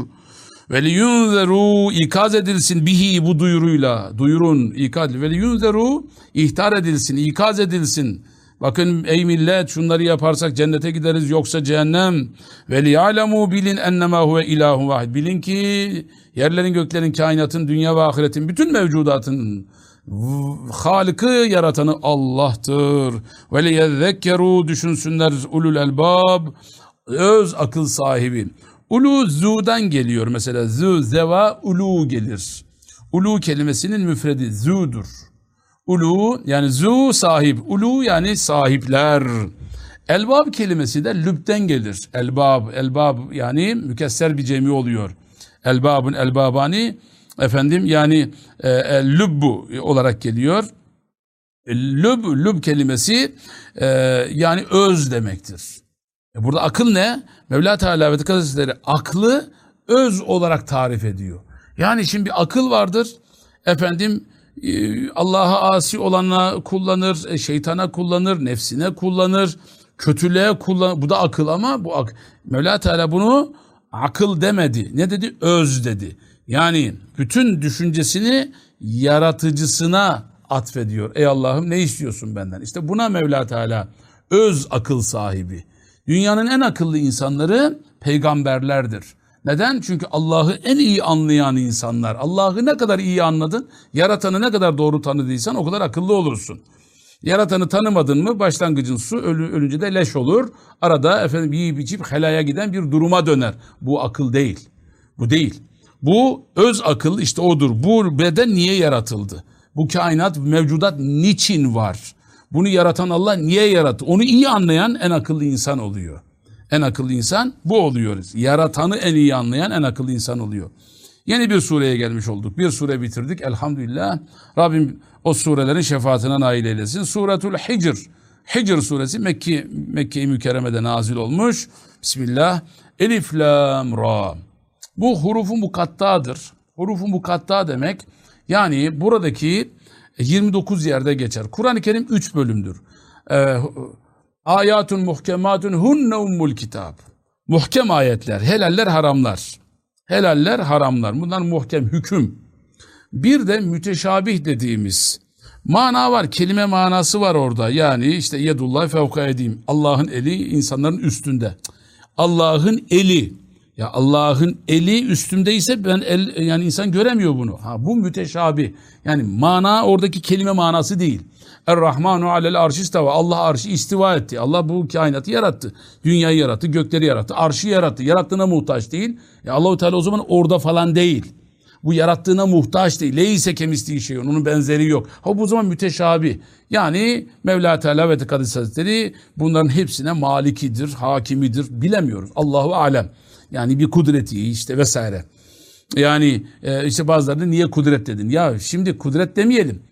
Ve liyunzeru ikaz edilsin bihi bu duyuruyla. Duyurun, ikaz. Ve liyunzeru ihtar edilsin, ikaz edilsin. Bakın ey millet şunları yaparsak cennete gideriz yoksa cehennem. Ve liya'lemu bilin ennema huve ilahun vahid. Bilin ki yerlerin göklerin kainatın dünya ve ahiretin bütün mevcudatın Halık'ı yaratanı Allah'tır. Ve liyezekkeru düşünsünler ulul elbab öz akıl sahibi. Ulu zu'dan geliyor mesela. Zu, zeva, ulu gelir. Ulu kelimesinin müfredi zu'dur. Ulu yani zu sahip. Ulu yani sahipler. Elbab kelimesi de lübden gelir. Elbab, elbab yani mükesser bir cemi oluyor. Elbabın elbabani efendim yani e, e, lübbu olarak geliyor. E, lüb, lüb kelimesi e, yani öz demektir. E burada akıl ne? Mevla Teala ve Hazretleri aklı öz olarak tarif ediyor. Yani şimdi bir akıl vardır. Efendim e, Allah'a asi olana kullanır, e, şeytana kullanır, nefsine kullanır, kötülüğe kullanır. Bu da akıl ama bu ak Mevla Teala bunu akıl demedi. Ne dedi? Öz dedi. Yani bütün düşüncesini yaratıcısına atfediyor. Ey Allah'ım ne istiyorsun benden? İşte buna Mevla Teala öz akıl sahibi. Dünyanın en akıllı insanları peygamberlerdir. Neden? Çünkü Allah'ı en iyi anlayan insanlar. Allah'ı ne kadar iyi anladın, yaratanı ne kadar doğru tanıdıysan o kadar akıllı olursun. Yaratanı tanımadın mı başlangıcın su, ölü, ölünce de leş olur. Arada efendim yiyip içip helaya giden bir duruma döner. Bu akıl değil. Bu değil. Bu öz akıl işte odur. Bu beden niye yaratıldı? Bu kainat, mevcudat niçin var? Bunu yaratan Allah niye yarattı? Onu iyi anlayan en akıllı insan oluyor. En akıllı insan bu oluyoruz. Yaratanı en iyi anlayan en akıllı insan oluyor. Yeni bir sureye gelmiş olduk. Bir sure bitirdik elhamdülillah. Rabbim o surelerin şefaatine nail eylesin. Suretul Hicr. Hicr suresi Mekke, Mekke-i Mükerreme'de nazil olmuş. Bismillah. Elif, Lam, Ra. Bu hurufu mukattadır. Hurufu mukatta demek yani buradaki 29 yerde geçer. Kur'an-ı Kerim 3 bölümdür. Ee, ayatun muhkematun hunne ummul kitab. Muhkem ayetler, helaller, haramlar. Helaller, haramlar. Bunlar muhkem hüküm. Bir de müteşabih dediğimiz mana var, kelime manası var orada. Yani işte yedullah fevka edeyim. Allah'ın eli insanların üstünde. Allah'ın eli. Ya Allah'ın eli üstümdeyse ben el, yani insan göremiyor bunu. Ha bu müteşabi. Yani mana oradaki kelime manası değil. Er-Rahmanu alel arşi istiva. Allah arşi istiva etti. Allah bu kainatı yarattı. Dünyayı yarattı, gökleri yarattı, arşı yarattı. Yarattığına muhtaç değil. Ya Allahu Teala o zaman orada falan değil. Bu yarattığına muhtaç değil. Leyse kemisliği şey onun benzeri yok. Ha bu zaman müteşabi. Yani Mevla Teala ve Tekadis Hazretleri bunların hepsine malikidir, hakimidir. Bilemiyoruz. Allahu alem. Yani bir kudreti işte vesaire. Yani e, işte bazılarını niye kudret dedin? Ya şimdi kudret demeyelim.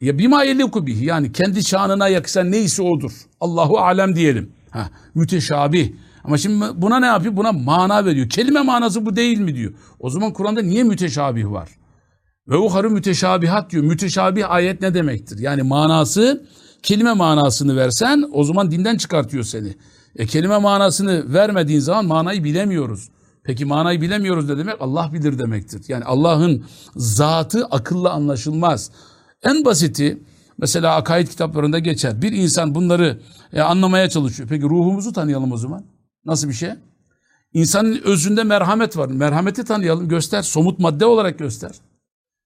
Ya bima yeliku bihi yani kendi şanına yakışan neyse odur. Allahu alem diyelim. Ha, müteşabih. Ama şimdi buna ne yapıyor? Buna mana veriyor. Kelime manası bu değil mi diyor. O zaman Kur'an'da niye müteşabih var? Ve uharı müteşabihat diyor. Müteşabih ayet ne demektir? Yani manası kelime manasını versen o zaman dinden çıkartıyor seni. E, kelime manasını vermediğin zaman manayı bilemiyoruz. Peki manayı bilemiyoruz ne demek? Allah bilir demektir. Yani Allah'ın zatı akılla anlaşılmaz. En basiti mesela akaid kitaplarında geçer. Bir insan bunları e, anlamaya çalışıyor. Peki ruhumuzu tanıyalım o zaman. Nasıl bir şey? İnsanın özünde merhamet var. Merhameti tanıyalım, göster. Somut madde olarak göster.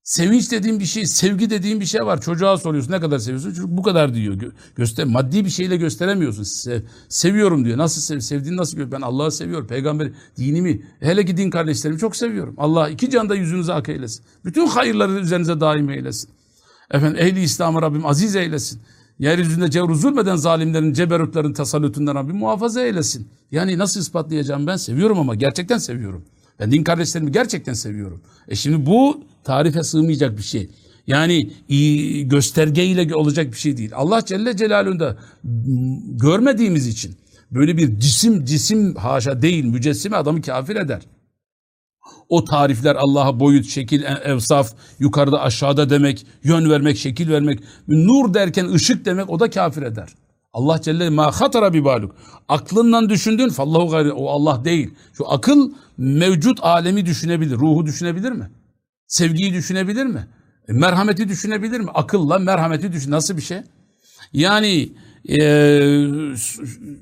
Sevinç dediğim bir şey, sevgi dediğim bir şey var. Çocuğa soruyorsun ne kadar seviyorsun? Çocuk bu kadar diyor. göster, maddi bir şeyle gösteremiyorsun. Sev, seviyorum diyor. Nasıl sev, sevdiğini nasıl gör? Ben Allah'ı seviyorum. Peygamberi, dinimi, hele ki din kardeşlerimi çok seviyorum. Allah iki canda yüzünüze ak eylesin. Bütün hayırları üzerinize daim eylesin. Efendim ehli İslam'ı Rabbim aziz eylesin. Yeryüzünde cevru zulmeden zalimlerin, ceberutların tasallütünden Rabbim muhafaza eylesin. Yani nasıl ispatlayacağım ben? Seviyorum ama gerçekten seviyorum. Ben din kardeşlerimi gerçekten seviyorum. E şimdi bu tarife sığmayacak bir şey. Yani göstergeyle olacak bir şey değil. Allah Celle Celaluhu'nda görmediğimiz için böyle bir cisim cisim haşa değil mücessime adamı kafir eder. O tarifler Allah'a boyut, şekil, e- evsaf, yukarıda aşağıda demek, yön vermek, şekil vermek, nur derken ışık demek o da kafir eder. Allah Celle ma hatara bi baluk. Aklından düşündün fallahu gayri o Allah değil. Şu akıl mevcut alemi düşünebilir, ruhu düşünebilir mi? Sevgiyi düşünebilir mi? E, merhameti düşünebilir mi? Akılla merhameti düşün. Nasıl bir şey? Yani e,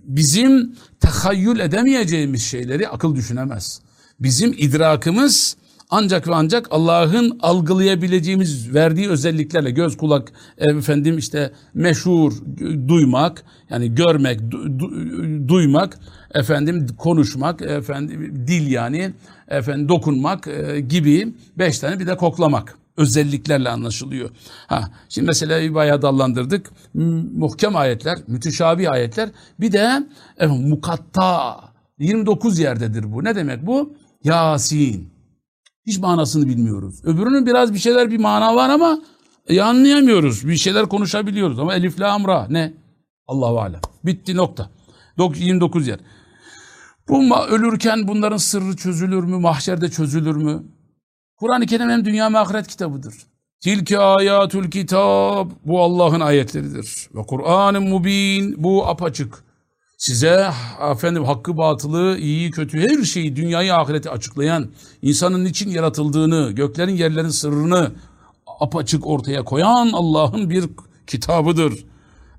bizim tahayyül edemeyeceğimiz şeyleri akıl düşünemez. Bizim idrakımız ancak ve ancak Allah'ın algılayabileceğimiz verdiği özelliklerle göz kulak efendim işte meşhur duymak yani görmek du, du, duymak efendim konuşmak efendim dil yani efendim dokunmak e, gibi beş tane bir de koklamak özelliklerle anlaşılıyor. Ha, şimdi mesela bayağı dallandırdık. Muhkem ayetler, müteşabih ayetler. Bir de efendim, mukatta 29 yerdedir bu. Ne demek bu? Yasin. Hiç manasını bilmiyoruz. Öbürünün biraz bir şeyler bir mana var ama e, anlayamıyoruz. Bir şeyler konuşabiliyoruz ama elif la amra ne? Allahu alem. Bitti nokta. 29 yer. Bu ölürken bunların sırrı çözülür mü? Mahşerde çözülür mü? Kur'an-ı Kerim hem dünya ve ahiret kitabıdır. Tilke ayatul kitab bu Allah'ın ayetleridir. Ve Kur'an-ı mubin bu apaçık. Size efendim hakkı batılı, iyi kötü her şeyi dünyayı ahireti açıklayan, insanın için yaratıldığını, göklerin yerlerin sırrını apaçık ortaya koyan Allah'ın bir kitabıdır.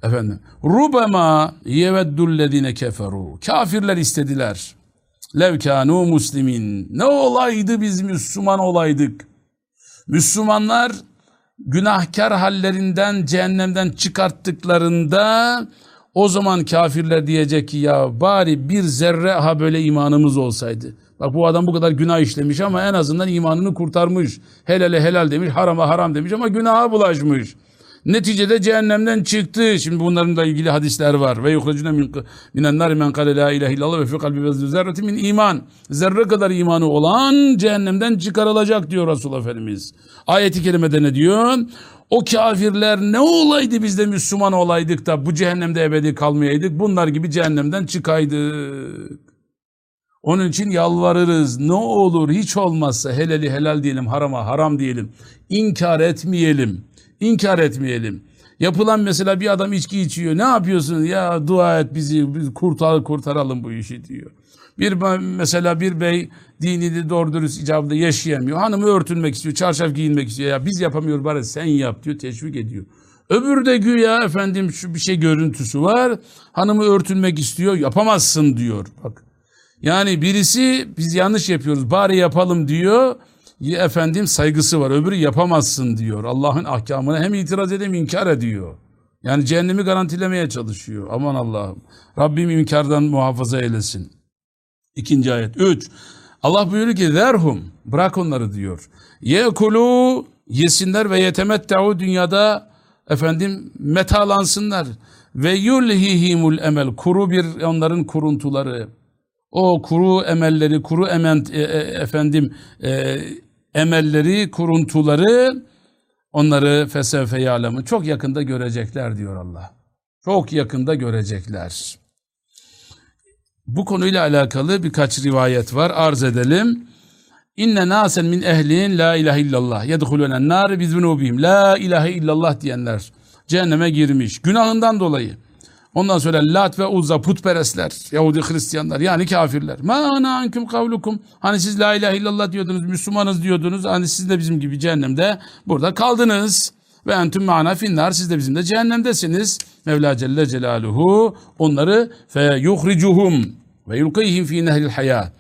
Efendim, rubema yeveddullezine keferu. Kafirler istediler. Levkanu muslimin. Ne olaydı biz Müslüman olaydık. Müslümanlar günahkar hallerinden cehennemden çıkarttıklarında o zaman kafirler diyecek ki ya bari bir zerre ha böyle imanımız olsaydı. Bak bu adam bu kadar günah işlemiş ama en azından imanını kurtarmış. Helale helal demiş, harama haram demiş ama günaha bulaşmış. Neticede cehennemden çıktı. Şimdi bunların da ilgili hadisler var. Ve yuhracuna min minen nar men kale la ilahe illallah ve fi kalbi veznu zerreti min iman. Zerre kadar imanı olan cehennemden çıkarılacak diyor Resulullah Efendimiz. Ayeti kerimede ne diyor? O kafirler ne olaydı biz de Müslüman olaydık da bu cehennemde ebedi kalmayaydık. Bunlar gibi cehennemden çıkaydık. Onun için yalvarırız. Ne olur hiç olmazsa helali helal diyelim, harama haram diyelim. İnkar etmeyelim. İnkar etmeyelim. Yapılan mesela bir adam içki içiyor. Ne yapıyorsun? Ya dua et bizi, biz kurtar, kurtaralım bu işi diyor. Bir mesela bir bey dinini doğru dürüst icabında yaşayamıyor. Hanımı örtünmek istiyor, çarşaf giyinmek istiyor. Ya biz yapamıyoruz bari sen yap diyor, teşvik ediyor. Öbür de güya efendim şu bir şey görüntüsü var. Hanımı örtünmek istiyor, yapamazsın diyor. Bak. Yani birisi biz yanlış yapıyoruz, bari yapalım diyor efendim saygısı var. Öbürü yapamazsın diyor. Allah'ın ahkamına hem itiraz edem inkar ediyor. Yani cehennemi garantilemeye çalışıyor. Aman Allah'ım. Rabbim inkardan muhafaza eylesin. İkinci ayet. Üç. Allah buyuruyor ki zerhum. Bırak onları diyor. Yekulu yesinler ve yetemetteu dünyada efendim metalansınlar. Ve yulhihimul emel. Kuru bir onların kuruntuları. O kuru emelleri, kuru emen, e, e, efendim e, emelleri, kuruntuları onları fesefe yâlemı çok yakında görecekler diyor Allah. Çok yakında görecekler. Bu konuyla alakalı birkaç rivayet var. Arz edelim. İnne nasen min ehlin la ilahe illallah yedhulûnen nâre bizunubihim. La ilahe illallah diyenler cehenneme girmiş. Günahından dolayı. Ondan sonra Lat ve Uzza putperestler, Yahudi Hristiyanlar yani kafirler. Ma ana ankum kavlukum. Hani siz la ilahe illallah diyordunuz, Müslümanız diyordunuz. Hani siz de bizim gibi cehennemde burada kaldınız. Ve entüm ma'ana finnar. Siz de bizim de cehennemdesiniz. Mevla Celle Celaluhu onları fe yuhricuhum ve yulkihim fi nehril hayat.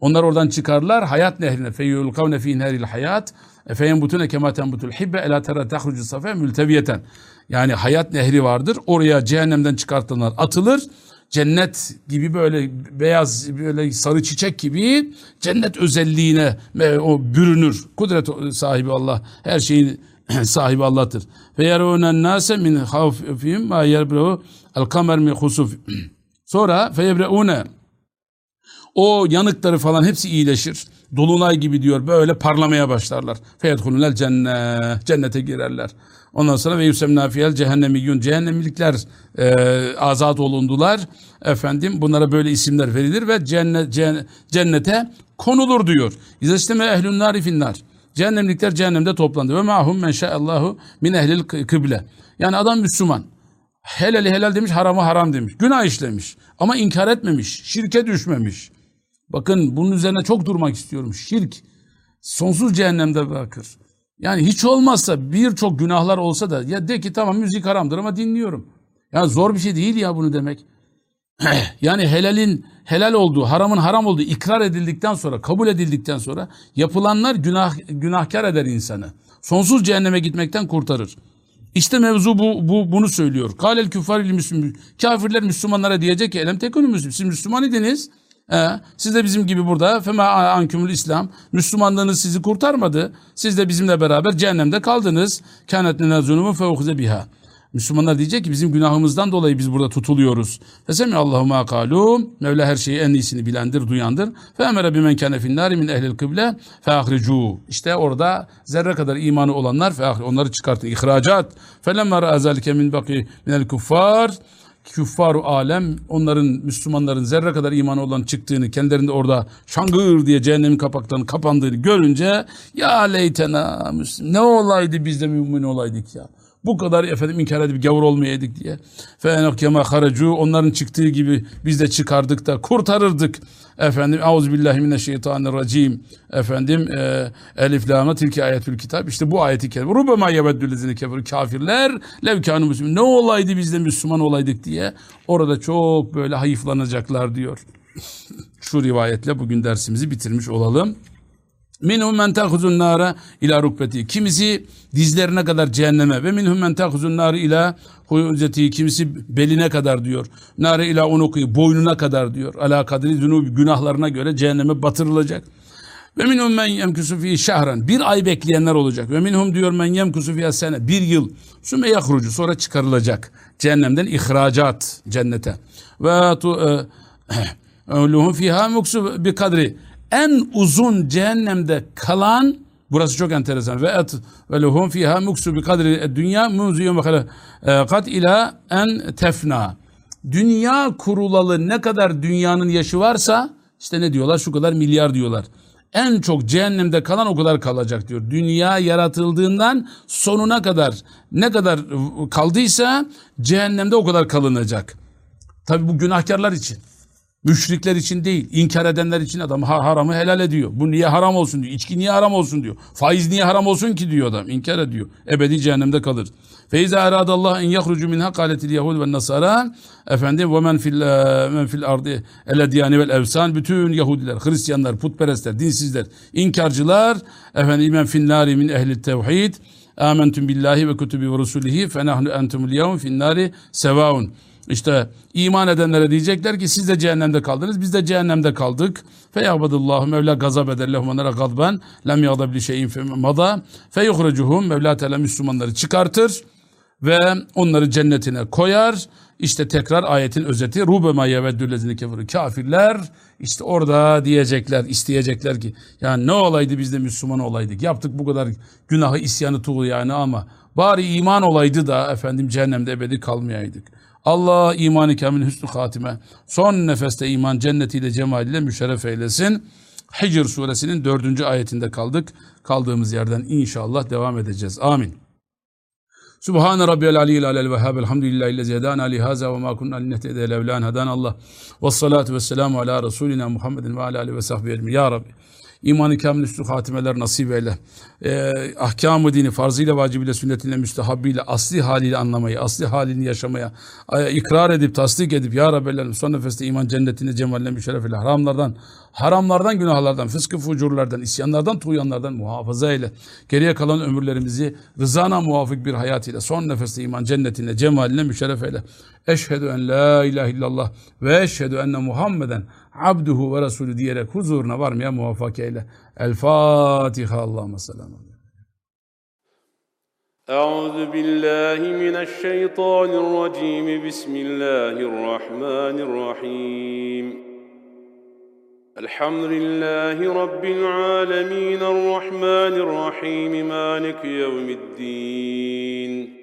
Onlar oradan çıkarlar hayat nehrine fe yulkavne fi nehril hayat. Fe yenbutune kema tenbutul hibbe ela tera tahrucu safe mülteviyeten. Yani hayat nehri vardır. Oraya cehennemden çıkartılanlar atılır. Cennet gibi böyle beyaz böyle sarı çiçek gibi cennet özelliğine o bürünür. Kudret sahibi Allah. Her şeyin sahibi Allah'tır. Ve yerûnen nâse min havfihim ma yerbrehu el kamer min husuf. Sonra feyebreûne o yanıkları falan hepsi iyileşir. dolunay gibi diyor böyle parlamaya başlarlar. Feyedhulunel cennet. Cennete girerler. Ondan sonra ve yusemna fiyel cehennemiyyun. Cehennemlikler e, azat olundular. Efendim bunlara böyle isimler verilir ve cennet, cennete konulur diyor. İzesteme ehlün nari finnar. Cehennemlikler cehennemde toplandı. Ve mahum men şa'allahu min ehlil kıble. Yani adam Müslüman. Helali helal demiş, haramı haram demiş. Günah işlemiş. Ama inkar etmemiş. Şirke düşmemiş. Bakın bunun üzerine çok durmak istiyorum. Şirk sonsuz cehennemde bırakır. Yani hiç olmazsa birçok günahlar olsa da ya de ki tamam müzik haramdır ama dinliyorum. Ya zor bir şey değil ya bunu demek. yani helalin helal olduğu, haramın haram olduğu ikrar edildikten sonra, kabul edildikten sonra yapılanlar günah günahkar eder insanı. Sonsuz cehenneme gitmekten kurtarır. İşte mevzu bu, bu bunu söylüyor. Kalel küffar müslüm. Kafirler Müslümanlara diyecek ki elem tekunu müslüm. Siz Müslüman idiniz. Ee, siz de bizim gibi burada fema ankümül İslam Müslümanlığınız sizi kurtarmadı. Siz de bizimle beraber cehennemde kaldınız. Kânet lena zulümün fevhuze biha. Müslümanlar diyecek ki bizim günahımızdan dolayı biz burada tutuluyoruz. Fesemi Allahu ma kalu. Mevla her şeyi en iyisini bilendir, duyandır. Fe emere bimen kâne finnâri min ehlil kıble fe. İşte orada zerre kadar imanı olanlar fe onları çıkartın. İhracat. Felemma ra'a zalike min baki minel kuffar küffaru alem onların Müslümanların zerre kadar imanı olan çıktığını kendilerinde orada şangır diye cehennemin kapaklarının kapandığını görünce ya leytena Müslüm ne olaydı biz de mümin olaydık ya. Bu kadar efendim inkar edip gavur olmayaydık diye. Fenokema haracu onların çıktığı gibi biz de çıkardık da kurtarırdık. Efendim Euzubillahimineşşeytanirracim. Efendim e, Elif Lam'a tilki ayetül kitap. İşte bu ayeti kerime. Rubema yebeddülezine kefir kafirler levkânü müslümin. Ne olaydı biz de Müslüman olaydık diye. Orada çok böyle hayıflanacaklar diyor. Şu rivayetle bugün dersimizi bitirmiş olalım. Minhum men tahuzun nara ila rukbeti. Kimisi dizlerine kadar cehenneme ve minhum men tahuzun nara ila huyuzeti. Kimisi beline kadar diyor. Nara ila unuki boynuna kadar diyor. Ala kadri zunub günahlarına göre cehenneme batırılacak. Ve minhum men yemkusu fi şahran. Bir ay bekleyenler olacak. Ve minhum diyor men yemkusu fi sene. Bir yıl. Sümme yahrucu. Sonra çıkarılacak. Cehennemden ihracat cennete. Ve tu e, fiha muksu bi kadri en uzun cehennemde kalan burası çok enteresan ve et ve lehum fiha muksu bi kadri dünya munzu yevme kat ila en tefna dünya kurulalı ne kadar dünyanın yaşı varsa işte ne diyorlar şu kadar milyar diyorlar en çok cehennemde kalan o kadar kalacak diyor. Dünya yaratıldığından sonuna kadar ne kadar kaldıysa cehennemde o kadar kalınacak. Tabi bu günahkarlar için. Müşrikler için değil, inkar edenler için adam haramı helal ediyor. Bu niye haram olsun diyor. İçki niye haram olsun diyor. Faiz niye haram olsun ki diyor adam. İnkar ediyor. Ebedi cehennemde kalır. Feiza eradallah en yahrucu minha kaletil yahud ve nasara efendim ve men fil e, men fil ardı el diyani vel evsan bütün Yahudiler, Hristiyanlar, putperestler, dinsizler, inkarcılar efendim men fin nari min ehli tevhid amentum billahi ve kutubi ve rusulihi fe nahnu entumul yevm fin nari sevaun işte iman edenlere diyecekler ki siz de cehennemde kaldınız, biz de cehennemde kaldık. Feyabadullahu Mevla gazap eder lehum onlara gadben lem yağdab li şeyin mada feyuhrecuhum Mevla Teala Müslümanları çıkartır ve onları cennetine koyar. İşte tekrar ayetin özeti rubema yeveddüllezine kefir kafirler işte orada diyecekler isteyecekler ki yani ne olaydı biz de Müslüman olaydık yaptık bu kadar günahı isyanı tuğu yani ama bari iman olaydı da efendim cehennemde ebedi kalmayaydık. Allah imanı kamil hüsnü hatime son nefeste iman cennetiyle cemaliyle müşerref eylesin. Hicr suresinin dördüncü ayetinde kaldık. Kaldığımız yerden inşallah devam edeceğiz. Amin. Subhane rabbiyel aliyyil alel vehhab elhamdülillahi illezi hedana li haza ve ma kunna linehtede levlan hedan Allah. Ve salatu ala Resulina Muhammedin ve ala alihi ve sahbihi Ya Rabbi. İmanı kamil üstü hatimeler nasip eyle. Ee, ahkamı dini farzıyla, vacibiyle, sünnetiyle, müstehabbiyle, asli haliyle anlamayı, asli halini yaşamaya, ikrar edip, tasdik edip, Ya Rabbi son nefeste iman cennetine, cemaline, müşerrefeyle, haramlardan, haramlardan, günahlardan, fıskı fucurlardan, isyanlardan, tuğyanlardan muhafaza eyle. Geriye kalan ömürlerimizi rızana muvafık bir hayat ile son nefeste iman cennetine, cemaline, müşerref eyle. Eşhedü en la ilahe illallah ve eşhedü enne Muhammeden ve resulü diyerek huzuruna varmaya muvaffak eyle. El Fatiha Allah'ıma selam. أعوذ بالله من الشيطان الرجيم. بسم الله الرحمن الرحيم. الحمد لله رب العالمين. الرحمن الرحيم. مالك يوم الدين.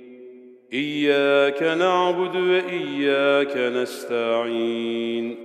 إياك نعبد وإياك نستعين.